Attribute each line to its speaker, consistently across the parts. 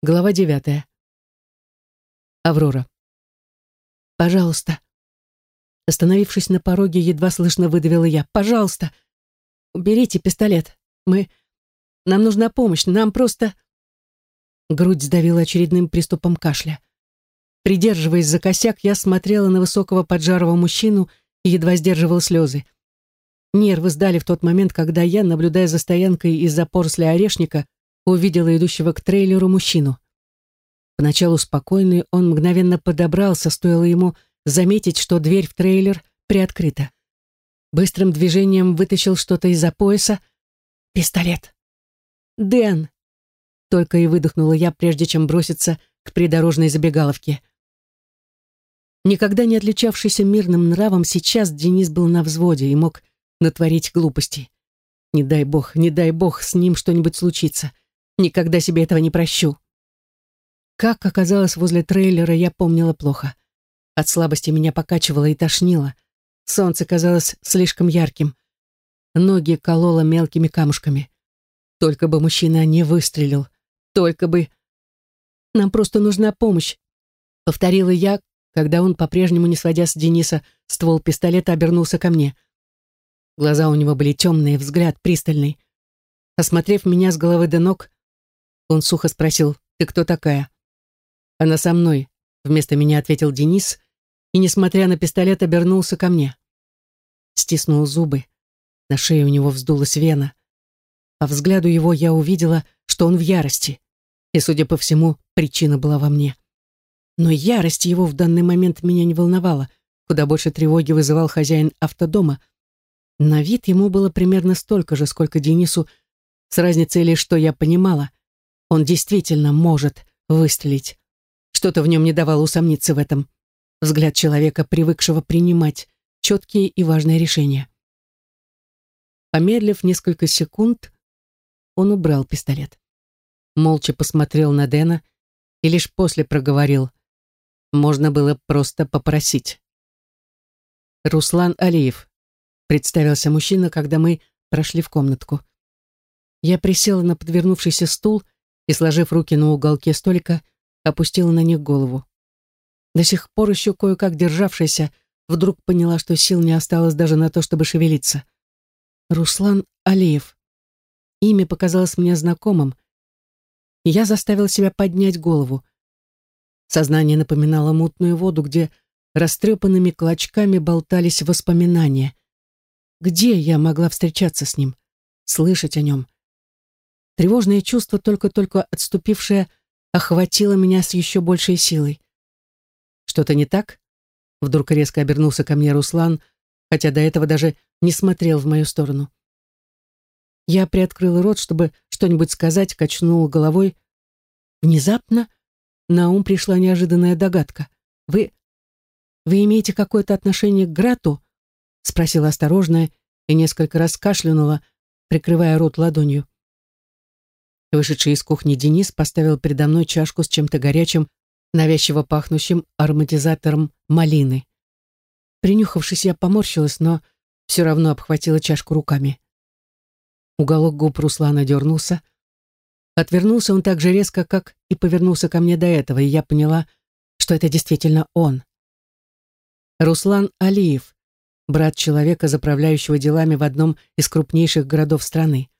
Speaker 1: Глава девятая. Аврора. «Пожалуйста». Остановившись на пороге, едва слышно выдавила я. «Пожалуйста, уберите пистолет. Мы... Нам нужна помощь. Нам просто...» Грудь сдавила очередным приступом кашля. Придерживаясь за косяк, я смотрела на высокого поджарого мужчину и едва сдерживала слезы. Нервы сдали в тот момент, когда я, наблюдая за стоянкой из-за поросли орешника, увидела идущего к трейлеру мужчину. Поначалу спокойный, он мгновенно подобрался, стоило ему заметить, что дверь в трейлер приоткрыта. Быстрым движением вытащил что-то из-за пояса. Пистолет. «Дэн!» Только и выдохнула я, прежде чем броситься к придорожной забегаловке. Никогда не отличавшийся мирным нравом, сейчас Денис был на взводе и мог натворить глупостей. Не дай бог, не дай бог, с ним что-нибудь случится. Никогда себе этого не прощу. Как оказалось возле трейлера, я помнила плохо. От слабости меня покачивало и тошнило. Солнце казалось слишком ярким. Ноги кололо мелкими камушками. Только бы мужчина не выстрелил. Только бы... Нам просто нужна помощь. Повторила я, когда он, по-прежнему не сводя с Дениса, ствол пистолета обернулся ко мне. Глаза у него были темные, взгляд пристальный. Осмотрев меня с головы до ног, он сухо спросил, «Ты кто такая?» «Она со мной», — вместо меня ответил Денис, и, несмотря на пистолет, обернулся ко мне. Стиснул зубы. На шее у него вздулась вена. По взгляду его я увидела, что он в ярости. И, судя по всему, причина была во мне. Но ярость его в данный момент меня не волновала. Куда больше тревоги вызывал хозяин автодома. На вид ему было примерно столько же, сколько Денису, с разницей лишь, что я понимала. Он действительно может выстрелить. Что-то в нем не давало усомниться в этом. Взгляд человека, привыкшего принимать четкие и важные решения. Помедлив несколько секунд, он убрал пистолет. Молча посмотрел на Дэна и лишь после проговорил. Можно было просто попросить. «Руслан Алиев», — представился мужчина, когда мы прошли в комнатку. Я присела на подвернувшийся стул и, сложив руки на уголке столика, опустила на них голову. До сих пор еще кое-как державшаяся, вдруг поняла, что сил не осталось даже на то, чтобы шевелиться. Руслан Алиев. Имя показалось мне знакомым. Я заставила себя поднять голову. Сознание напоминало мутную воду, где растрепанными клочками болтались воспоминания. Где я могла встречаться с ним, слышать о нем? Тревожное чувство, только-только отступившее, охватило меня с еще большей силой. «Что-то не так?» Вдруг резко обернулся ко мне Руслан, хотя до этого даже не смотрел в мою сторону. Я приоткрыла рот, чтобы что-нибудь сказать, качнула головой. Внезапно на ум пришла неожиданная догадка. «Вы... вы имеете какое-то отношение к Грату?» спросила осторожно и несколько раз кашлянула, прикрывая рот ладонью. Вышедший из кухни Денис поставил передо мной чашку с чем-то горячим, навязчиво пахнущим ароматизатором малины. Принюхавшись, я поморщилась, но все равно обхватила чашку руками. Уголок губ Руслана дернулся. Отвернулся он так же резко, как и повернулся ко мне до этого, и я поняла, что это действительно он. Руслан Алиев, брат человека, заправляющего делами в одном из крупнейших городов страны.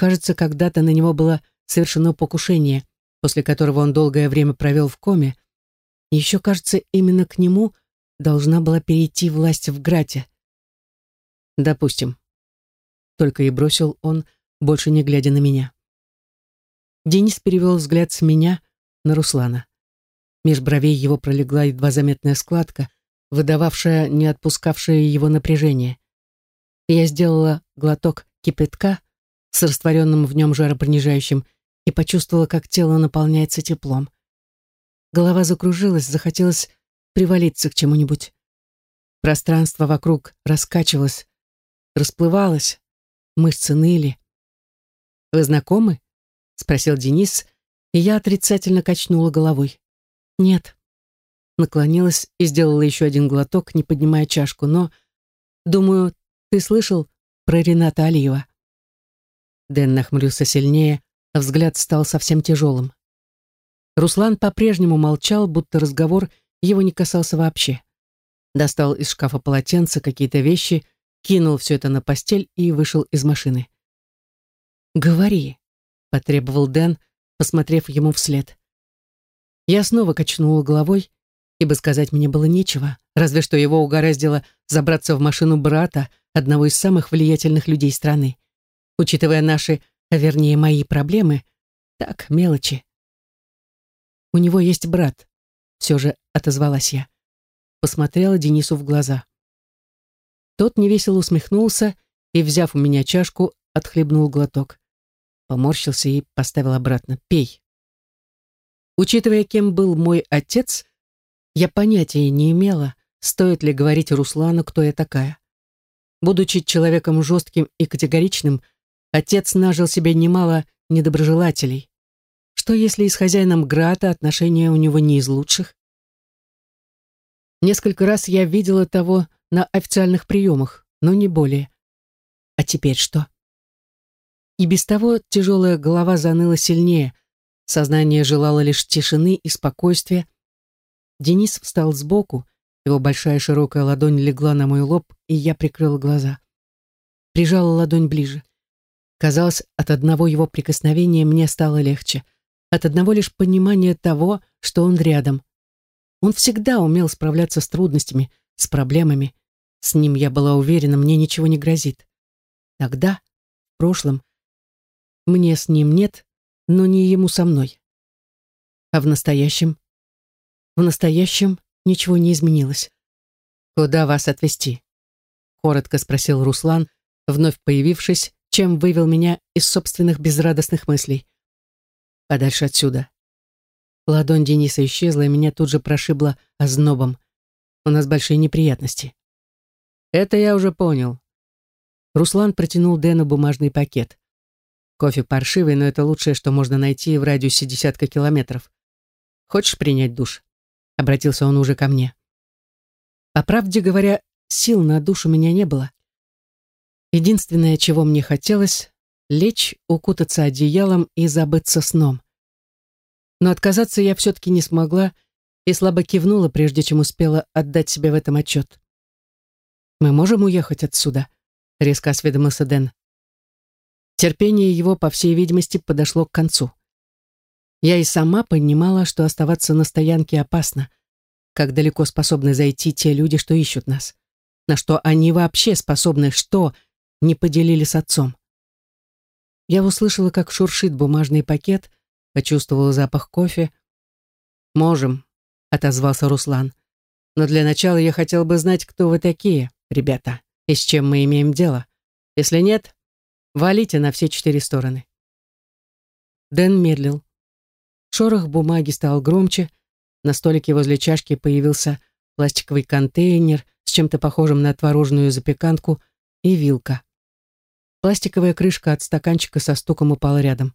Speaker 1: Кажется, когда-то на него было совершено покушение, после которого он долгое время провел в коме. Еще, кажется, именно к нему должна была перейти власть в Грате. Допустим. Только и бросил он, больше не глядя на меня. Денис перевел взгляд с меня на Руслана. Меж бровей его пролегла едва заметная складка, выдававшая не отпускавшее его напряжение. Я сделала глоток кипятка, с растворенным в нем жаропонижающим и почувствовала, как тело наполняется теплом. Голова закружилась, захотелось привалиться к чему-нибудь. Пространство вокруг раскачивалось, расплывалось, мышцы ныли. «Вы знакомы?» — спросил Денис, и я отрицательно качнула головой. «Нет». Наклонилась и сделала еще один глоток, не поднимая чашку, но, думаю, ты слышал про Рената Алиева? Дэн нахмурился сильнее, а взгляд стал совсем тяжелым. Руслан по-прежнему молчал, будто разговор его не касался вообще. Достал из шкафа полотенце, какие-то вещи, кинул все это на постель и вышел из машины. «Говори», — потребовал Дэн, посмотрев ему вслед. Я снова качнула головой, ибо сказать мне было нечего, разве что его угораздило забраться в машину брата, одного из самых влиятельных людей страны. Учитывая наши, а вернее мои проблемы, так, мелочи. У него есть брат, все же отозвалась я. Посмотрела Денису в глаза. Тот невесело усмехнулся и, взяв у меня чашку, отхлебнул глоток. Поморщился и поставил обратно. «Пей». Учитывая, кем был мой отец, я понятия не имела, стоит ли говорить Руслану, кто я такая. Будучи человеком жестким и категоричным, отец нажил себе немало недоброжелателей. Что если и с хозяином Грата отношения у него не из лучших? Несколько раз я видела того на официальных приемах, но не более. А теперь что? И без того тяжелая голова заныла сильнее, сознание желало лишь тишины и спокойствия. Денис встал сбоку, его большая широкая ладонь легла на мой лоб, и я прикрыла глаза. Прижала ладонь ближе. Казалось, от одного его прикосновения мне стало легче. От одного лишь понимания того, что он рядом. Он всегда умел справляться с трудностями, с проблемами. С ним я была уверена, мне ничего не грозит. Тогда, в прошлом, мне с ним нет, но не ему со мной. А в настоящем? В настоящем ничего не изменилось. «Куда вас отвезти?» — коротко спросил Руслан, вновь появившись, чем вывел меня из собственных безрадостных мыслей. «Подальше отсюда». Ладонь Дениса исчезла, и меня тут же прошибло ознобом. «У нас большие неприятности». «Это я уже понял». Руслан протянул Дэну бумажный пакет. «Кофе паршивый, но это лучшее, что можно найти в радиусе десятка километров. Хочешь принять душ?» Обратился он уже ко мне. По правде говоря, сил на душ у меня не было. Единственное, чего мне хотелось, лечь, укутаться одеялом и забыться сном. Но отказаться я все-таки не смогла и слабо кивнула, прежде чем успела отдать себе в этом отчет. «Мы можем уехать отсюда?» — резко осведомился Дэн. Терпение его, по всей видимости, подошло к концу. Я и сама понимала, что оставаться на стоянке опасно, как далеко способны зайти те люди, что ищут нас. На что они вообще способны, что не поделили с отцом. Я услышала, как шуршит бумажный пакет, почувствовала запах кофе. «Можем», — отозвался Руслан. «Но для начала я хотел бы знать, кто вы такие, ребята, и с чем мы имеем дело. Если нет, валите на все четыре стороны». Дэн медлил. Шорох бумаги стал громче. На столике возле чашки появился пластиковый контейнер с чем-то похожим на творожную запеканку и вилка. Пластиковая крышка от стаканчика со стуком упала рядом.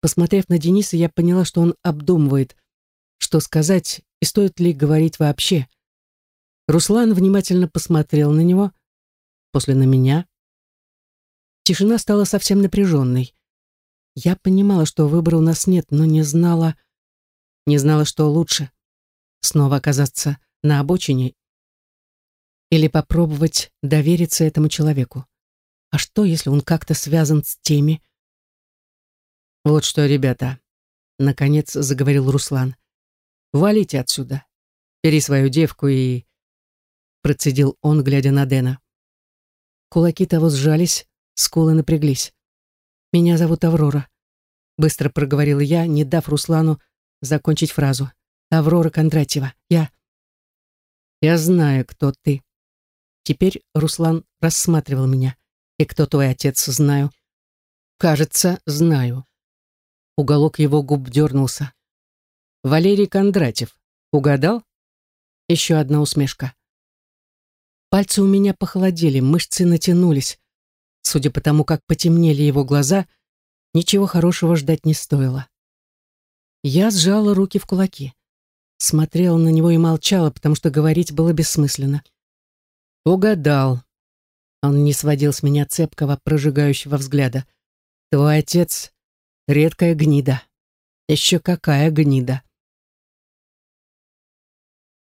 Speaker 1: Посмотрев на Дениса, я поняла, что он обдумывает, что сказать и стоит ли говорить вообще. Руслан внимательно посмотрел на него, после на меня. Тишина стала совсем напряженной. Я понимала, что выбора у нас нет, но не знала, не знала, что лучше. Снова оказаться на обочине или попробовать довериться этому человеку. А что, если он как-то связан с теми? Вот что, ребята, наконец заговорил Руслан. Валите отсюда. Бери свою девку и... Процедил он, глядя на Дэна. Кулаки того сжались, скулы напряглись. «Меня зовут Аврора», — быстро проговорила я, не дав Руслану закончить фразу. «Аврора Кондратьева. Я...» «Я знаю, кто ты». Теперь Руслан рассматривал меня. «И кто твой отец, знаю». «Кажется, знаю». Уголок его губ дернулся. «Валерий Кондратьев. Угадал?» Еще одна усмешка. Пальцы у меня похолодели, мышцы натянулись. Судя по тому, как потемнели его глаза, ничего хорошего ждать не стоило. Я сжала руки в кулаки. Смотрела на него и молчала, потому что говорить было бессмысленно. «Угадал». Он не сводил с меня цепкого, прожигающего взгляда. «Твой отец — редкая гнида. Еще какая гнида.